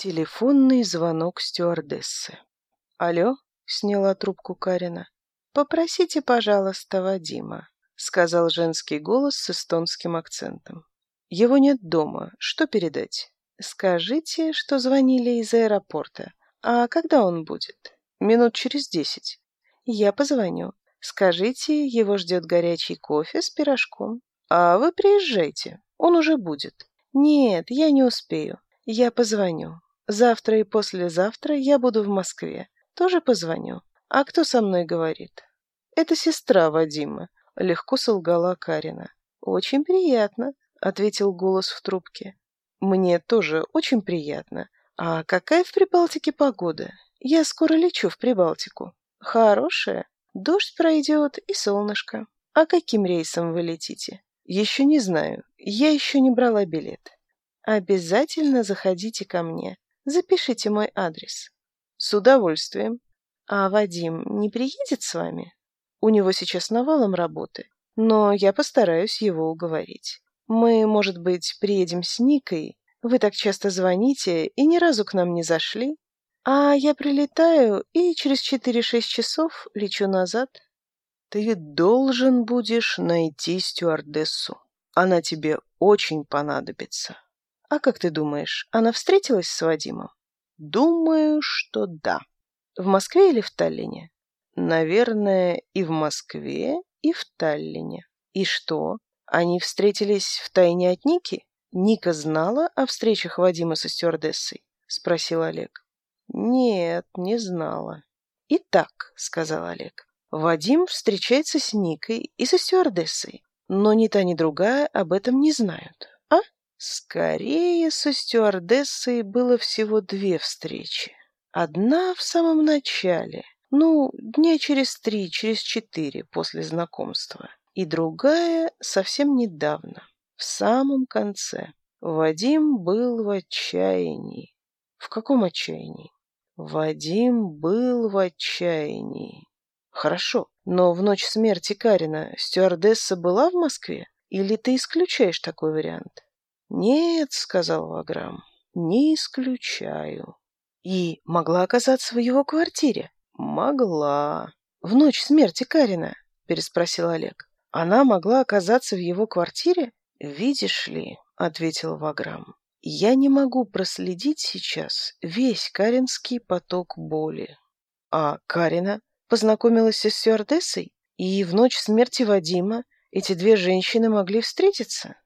Телефонный звонок стюардессы. «Алло?» — сняла трубку Карина. «Попросите, пожалуйста, Вадима», — сказал женский голос с эстонским акцентом. «Его нет дома. Что передать?» «Скажите, что звонили из аэропорта. А когда он будет?» «Минут через десять». «Я позвоню. Скажите, его ждет горячий кофе с пирожком. А вы приезжайте. Он уже будет». «Нет, я не успею. Я позвоню» завтра и послезавтра я буду в Москве. Тоже позвоню. А кто со мной говорит? Это сестра Вадима. Легко солгала Карина. Очень приятно, ответил голос в трубке. Мне тоже очень приятно. А какая в Прибалтике погода? Я скоро лечу в Прибалтику. Хорошая. Дождь пройдет и солнышко. А каким рейсом вы летите? Еще не знаю. Я еще не брала билет. Обязательно заходите ко мне. Запишите мой адрес. С удовольствием. А Вадим не приедет с вами? У него сейчас навалом работы, но я постараюсь его уговорить. Мы, может быть, приедем с Никой. Вы так часто звоните и ни разу к нам не зашли. А я прилетаю и через 4-6 часов лечу назад. Ты должен будешь найти стюардессу. Она тебе очень понадобится. «А как ты думаешь, она встретилась с Вадимом?» «Думаю, что да. В Москве или в Таллине?» «Наверное, и в Москве, и в Таллине. И что, они встретились в тайне от Ники?» «Ника знала о встречах Вадима со стюардессой?» — спросил Олег. «Нет, не знала». «Итак», — сказал Олег, — «Вадим встречается с Никой и со стюардессой, но ни та, ни другая об этом не знают». Скорее со стюардессой было всего две встречи. Одна в самом начале, ну, дня через три, через четыре после знакомства, и другая совсем недавно, в самом конце. Вадим был в отчаянии. В каком отчаянии? Вадим был в отчаянии. Хорошо, но в ночь смерти Карина стюардесса была в Москве? Или ты исключаешь такой вариант? «Нет», — сказал Ваграм, — «не исключаю». «И могла оказаться в его квартире?» «Могла». «В ночь смерти Карина?» — переспросил Олег. «Она могла оказаться в его квартире?» «Видишь ли», — ответил Ваграм, — «я не могу проследить сейчас весь каринский поток боли». «А Карина познакомилась с стюардессой?» «И в ночь смерти Вадима эти две женщины могли встретиться?»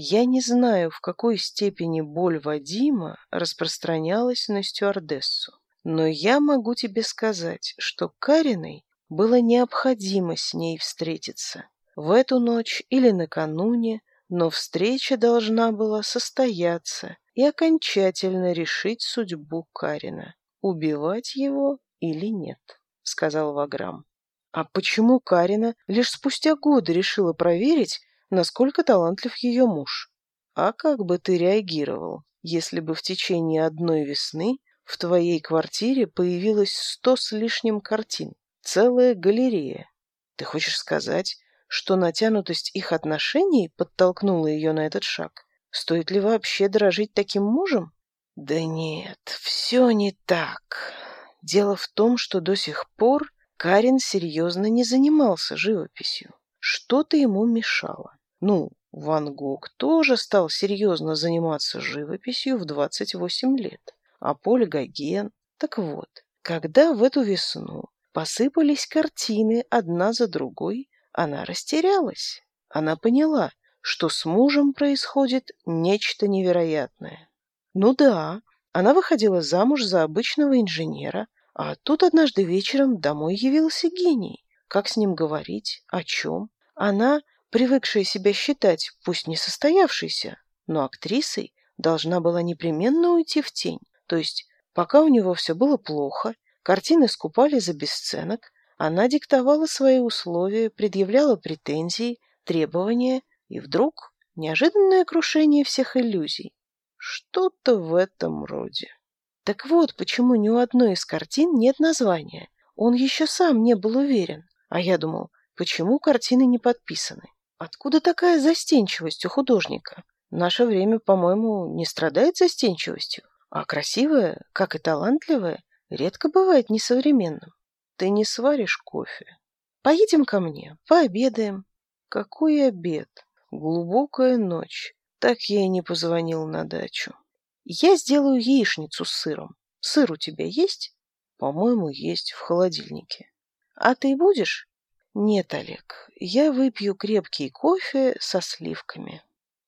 Я не знаю, в какой степени боль Вадима распространялась на стюардессу, но я могу тебе сказать, что Кариной было необходимо с ней встретиться. В эту ночь или накануне, но встреча должна была состояться и окончательно решить судьбу Карина, убивать его или нет, — сказал Ваграм. А почему Карина лишь спустя годы решила проверить, насколько талантлив ее муж. А как бы ты реагировал, если бы в течение одной весны в твоей квартире появилось сто с лишним картин, целая галерея? Ты хочешь сказать, что натянутость их отношений подтолкнула ее на этот шаг? Стоит ли вообще дорожить таким мужем? Да нет, все не так. Дело в том, что до сих пор Карин серьезно не занимался живописью. Что-то ему мешало. Ну, Ван Гог тоже стал серьезно заниматься живописью в 28 лет, а Поль Гоген... Так вот, когда в эту весну посыпались картины одна за другой, она растерялась. Она поняла, что с мужем происходит нечто невероятное. Ну да, она выходила замуж за обычного инженера, а тут однажды вечером домой явился гений. Как с ним говорить? О чем? Она Привыкшая себя считать, пусть не состоявшейся, но актрисой, должна была непременно уйти в тень. То есть, пока у него все было плохо, картины скупали за бесценок, она диктовала свои условия, предъявляла претензии, требования, и вдруг неожиданное крушение всех иллюзий. Что-то в этом роде. Так вот, почему ни у одной из картин нет названия. Он еще сам не был уверен. А я думал, почему картины не подписаны? Откуда такая застенчивость у художника? Наше время, по-моему, не страдает застенчивостью, а красивое, как и талантливое, редко бывает несовременным. Ты не сваришь кофе. Поедем ко мне, пообедаем. Какой обед? Глубокая ночь. Так я и не позвонил на дачу. Я сделаю яичницу с сыром. Сыр у тебя есть? По-моему, есть в холодильнике. А ты будешь? Нет, Олег, Я выпью крепкий кофе со сливками.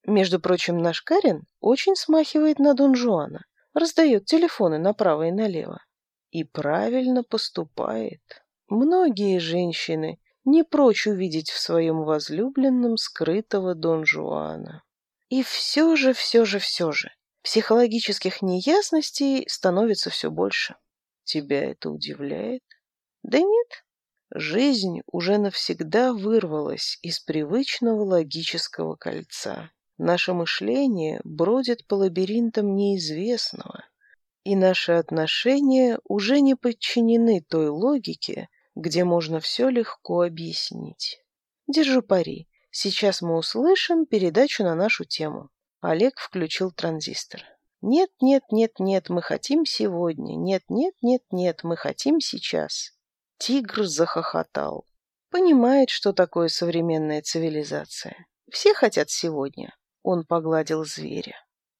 Между прочим, наш Карен очень смахивает на Дон Жуана, раздает телефоны направо и налево. И правильно поступает. Многие женщины не прочь увидеть в своем возлюбленном скрытого Дон Жуана. И все же, все же, все же, психологических неясностей становится все больше. Тебя это удивляет? Да нет, Жизнь уже навсегда вырвалась из привычного логического кольца. Наше мышление бродит по лабиринтам неизвестного, и наши отношения уже не подчинены той логике, где можно все легко объяснить. Держу пари. Сейчас мы услышим передачу на нашу тему. Олег включил транзистор. Нет, нет, нет, нет, мы хотим сегодня. Нет, нет, нет, нет, мы хотим сейчас тигр захохотал. Понимает, что такое современная цивилизация. Все хотят сегодня. Он погладил зверя.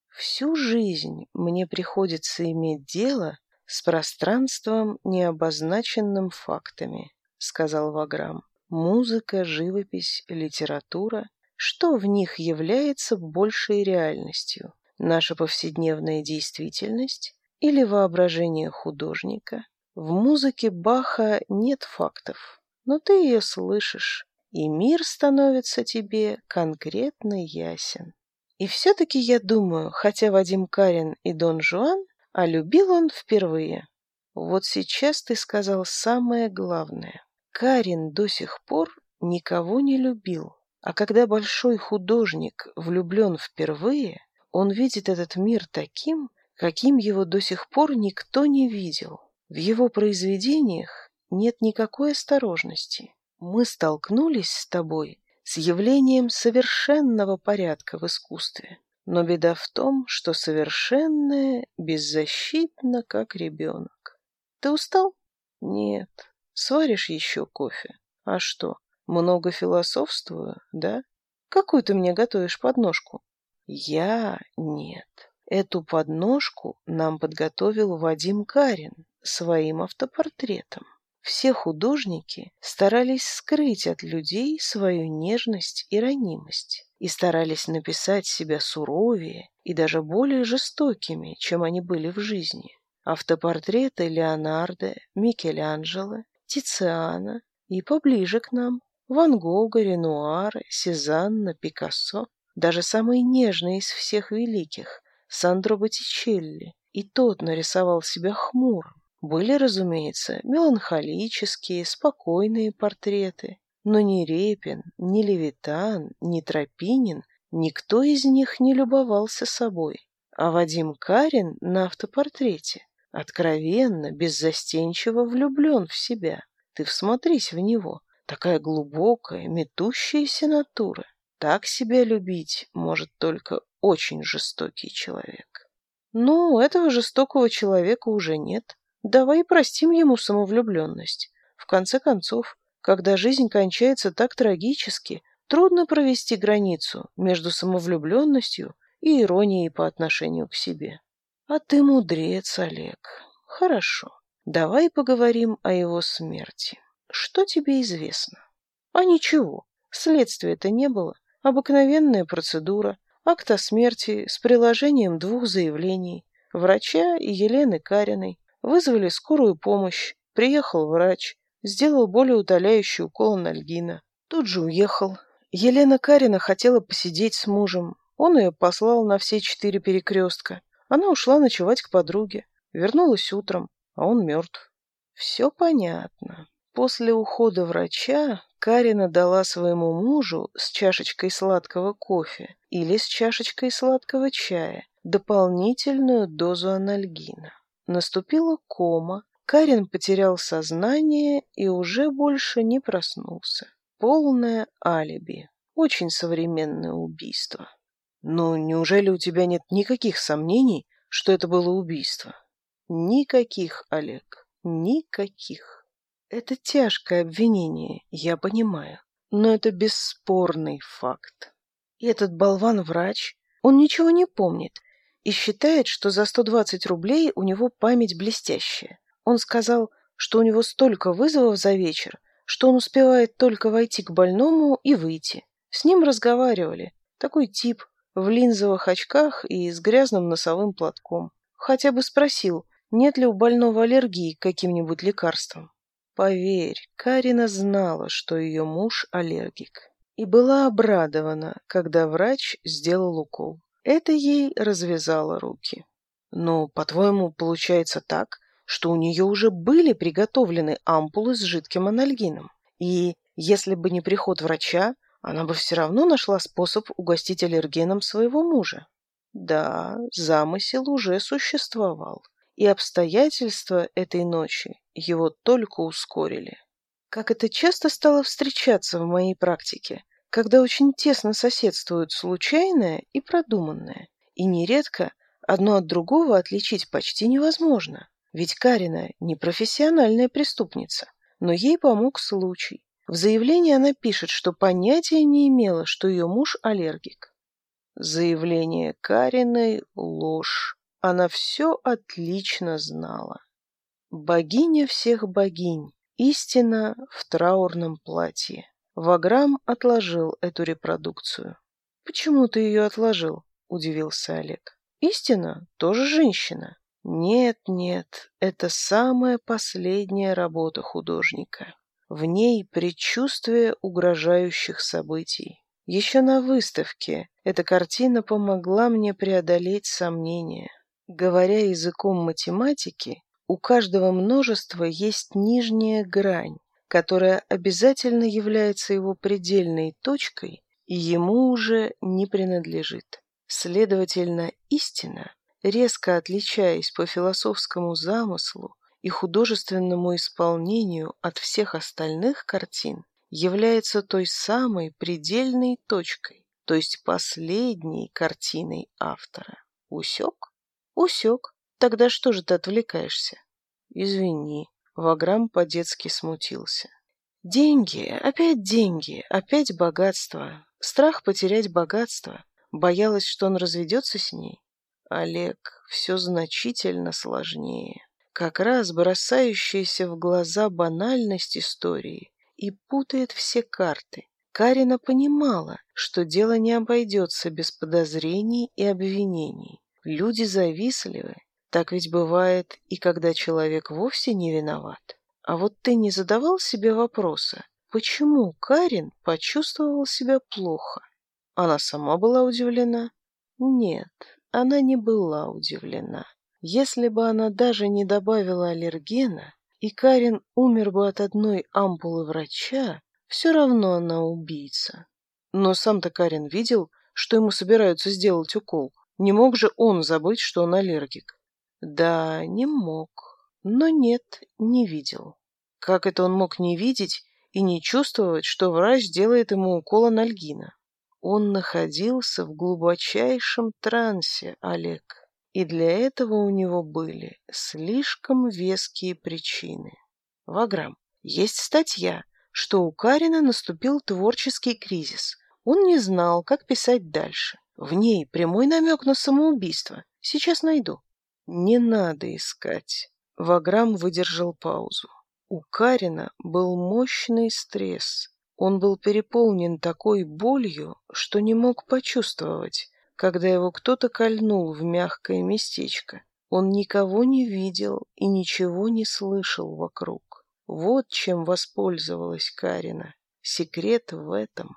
Всю жизнь мне приходится иметь дело с пространством, необозначенным фактами, сказал Ваграм. Музыка, живопись, литература – что в них является большей реальностью? Наша повседневная действительность или воображение художника – в музыке Баха нет фактов, но ты ее слышишь, и мир становится тебе конкретно ясен. И все-таки я думаю, хотя Вадим Карин и Дон Жуан, а любил он впервые. Вот сейчас ты сказал самое главное. Карин до сих пор никого не любил. А когда большой художник влюблен впервые, он видит этот мир таким, каким его до сих пор никто не видел. В его произведениях нет никакой осторожности. Мы столкнулись с тобой с явлением совершенного порядка в искусстве. Но беда в том, что совершенное беззащитно, как ребенок. Ты устал? Нет. Сваришь еще кофе? А что, много философствую, да? Какую ты мне готовишь подножку? Я нет. Эту подножку нам подготовил Вадим Карин своим автопортретом. Все художники старались скрыть от людей свою нежность и ранимость и старались написать себя суровее и даже более жестокими, чем они были в жизни. Автопортреты Леонардо, Микеланджело, Тициана и поближе к нам Ван Гога, Ренуара, Сезанна, Пикассо, даже самый нежный из всех великих – Сандро Боттичелли, и тот нарисовал себя хмурым, были, разумеется, меланхолические, спокойные портреты, но ни Репин, ни Левитан, ни Тропинин, никто из них не любовался собой. А Вадим Карин на автопортрете откровенно, беззастенчиво влюблен в себя. Ты всмотрись в него, такая глубокая, метущаяся натура. Так себя любить может только очень жестокий человек. Ну, этого жестокого человека уже нет. Давай простим ему самовлюбленность. В конце концов, когда жизнь кончается так трагически, трудно провести границу между самовлюбленностью и иронией по отношению к себе. А ты мудрец, Олег. Хорошо. Давай поговорим о его смерти. Что тебе известно? А ничего. Следствия-то не было. Обыкновенная процедура. Акт о смерти с приложением двух заявлений. Врача и Елены Кариной Вызвали скорую помощь, приехал врач, сделал болеудаляющий укол анальгина. Тут же уехал. Елена Карина хотела посидеть с мужем. Он ее послал на все четыре перекрестка. Она ушла ночевать к подруге. Вернулась утром, а он мертв. Все понятно. После ухода врача Карина дала своему мужу с чашечкой сладкого кофе или с чашечкой сладкого чая дополнительную дозу анальгина. Наступила кома, Карен потерял сознание и уже больше не проснулся. Полное алиби. Очень современное убийство. Но неужели у тебя нет никаких сомнений, что это было убийство? Никаких, Олег, никаких. Это тяжкое обвинение, я понимаю, но это бесспорный факт. И этот болван-врач, он ничего не помнит и считает, что за 120 рублей у него память блестящая. Он сказал, что у него столько вызовов за вечер, что он успевает только войти к больному и выйти. С ним разговаривали. Такой тип, в линзовых очках и с грязным носовым платком. Хотя бы спросил, нет ли у больного аллергии к каким-нибудь лекарствам. Поверь, Карина знала, что ее муж аллергик. И была обрадована, когда врач сделал укол. Это ей развязало руки. Но, по-твоему, получается так, что у нее уже были приготовлены ампулы с жидким анальгином. И если бы не приход врача, она бы все равно нашла способ угостить аллергеном своего мужа. Да, замысел уже существовал, и обстоятельства этой ночи его только ускорили. Как это часто стало встречаться в моей практике, когда очень тесно соседствуют случайное и продуманное, и нередко одно от другого отличить почти невозможно, ведь Карина не профессиональная преступница, но ей помог случай. В заявлении она пишет, что понятия не имела, что ее муж аллергик. Заявление Кариной – ложь. Она все отлично знала. Богиня всех богинь, истина в траурном платье. Ваграм отложил эту репродукцию. «Почему ты ее отложил?» – удивился Олег. «Истина тоже женщина». «Нет, нет, это самая последняя работа художника. В ней предчувствие угрожающих событий. Еще на выставке эта картина помогла мне преодолеть сомнения. Говоря языком математики, у каждого множества есть нижняя грань, которая обязательно является его предельной точкой, и ему уже не принадлежит. Следовательно, истина, резко отличаясь по философскому замыслу и художественному исполнению от всех остальных картин, является той самой предельной точкой, то есть последней картиной автора. Усек? Усек. Тогда что же ты отвлекаешься? Извини, ваграм по-детски смутился. Деньги, опять деньги, опять богатство. Страх потерять богатство. Боялась, что он разведется с ней. Олег, все значительно сложнее. Как раз бросающаяся в глаза банальность истории и путает все карты. Карина понимала, что дело не обойдется без подозрений и обвинений. Люди завистливы так ведь бывает и когда человек вовсе не виноват. А вот ты не задавал себе вопроса, почему Карин почувствовал себя плохо? Она сама была удивлена? Нет, она не была удивлена. Если бы она даже не добавила аллергена, и Карин умер бы от одной ампулы врача, все равно она убийца. Но сам-то Карин видел, что ему собираются сделать укол. Не мог же он забыть, что он аллергик. Да не мог, но нет, не видел. Как это он мог не видеть и не чувствовать, что врач делает ему укол анальгина? Он находился в глубочайшем трансе, Олег, и для этого у него были слишком веские причины. Ваграм, есть статья, что у Карина наступил творческий кризис. Он не знал, как писать дальше. В ней прямой намек на самоубийство. Сейчас найду. «Не надо искать». Ваграм выдержал паузу. У Карина был мощный стресс. Он был переполнен такой болью, что не мог почувствовать, когда его кто-то кольнул в мягкое местечко. Он никого не видел и ничего не слышал вокруг. Вот чем воспользовалась Карина. Секрет в этом.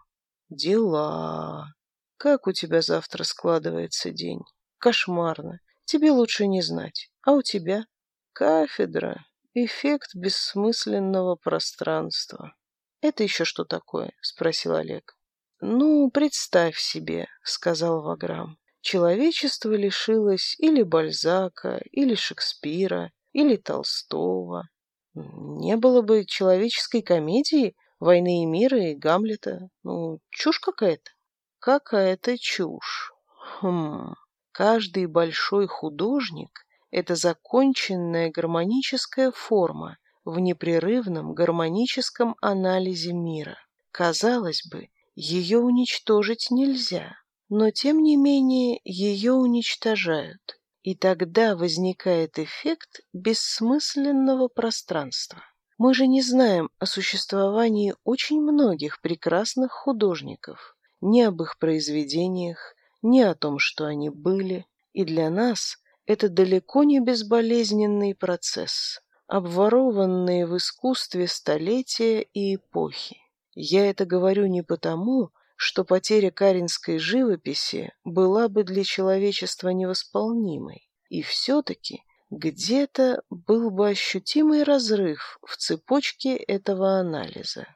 Дела. Как у тебя завтра складывается день? Кошмарно тебе лучше не знать. А у тебя? Кафедра. Эффект бессмысленного пространства. Это еще что такое? Спросил Олег. Ну, представь себе, сказал Ваграм. Человечество лишилось или Бальзака, или Шекспира, или Толстого. Не было бы человеческой комедии «Войны и мира» и «Гамлета». Ну, чушь какая-то. Какая-то чушь. Хм... Каждый большой художник – это законченная гармоническая форма в непрерывном гармоническом анализе мира. Казалось бы, ее уничтожить нельзя, но тем не менее ее уничтожают, и тогда возникает эффект бессмысленного пространства. Мы же не знаем о существовании очень многих прекрасных художников, ни об их произведениях, ни о том, что они были, и для нас это далеко не безболезненный процесс, обворованный в искусстве столетия и эпохи. Я это говорю не потому, что потеря каринской живописи была бы для человечества невосполнимой, и все-таки где-то был бы ощутимый разрыв в цепочке этого анализа.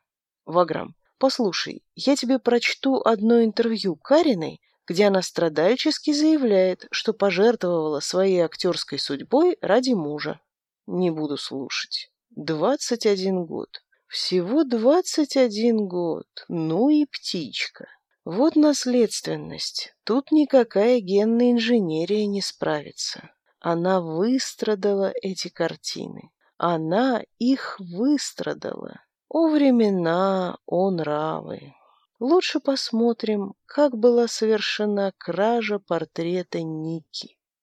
Ваграм, послушай, я тебе прочту одно интервью Кариной где она страдальчески заявляет, что пожертвовала своей актерской судьбой ради мужа. Не буду слушать. 21 год. Всего 21 год. Ну и птичка. Вот наследственность. Тут никакая генная инженерия не справится. Она выстрадала эти картины. Она их выстрадала. О времена, о нравы лучше посмотрим как была совершена кража портрета ники.